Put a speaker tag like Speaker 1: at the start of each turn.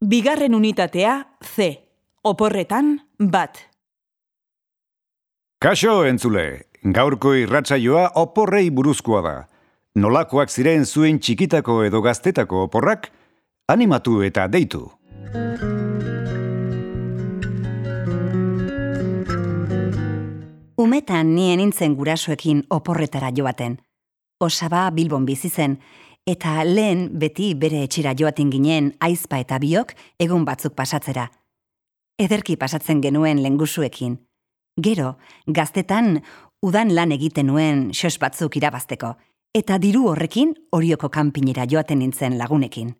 Speaker 1: Bigarren unitatea C. Oporretan bat.
Speaker 2: Kaso entzule, gaurko irratsaioa oporrei buruzkoa da. Nolakoak ziren zuen txikitako edo gaztetako oporrak, animatu eta deitu.
Speaker 3: Umetan nien nintzen gurasoekin oporretara joaten. Osaba Bilbon bizi zen, eta lehen beti bere etxera joaten ginen aizpa eta biok egun batzuk pasatzera. Ederki pasatzen genuen lengusuekin. Gero, gaztetan udan lan egiten nuen xos batzuk irabazteko, eta diru horrekin orioko kanpinera joaten nintzen lagunekin.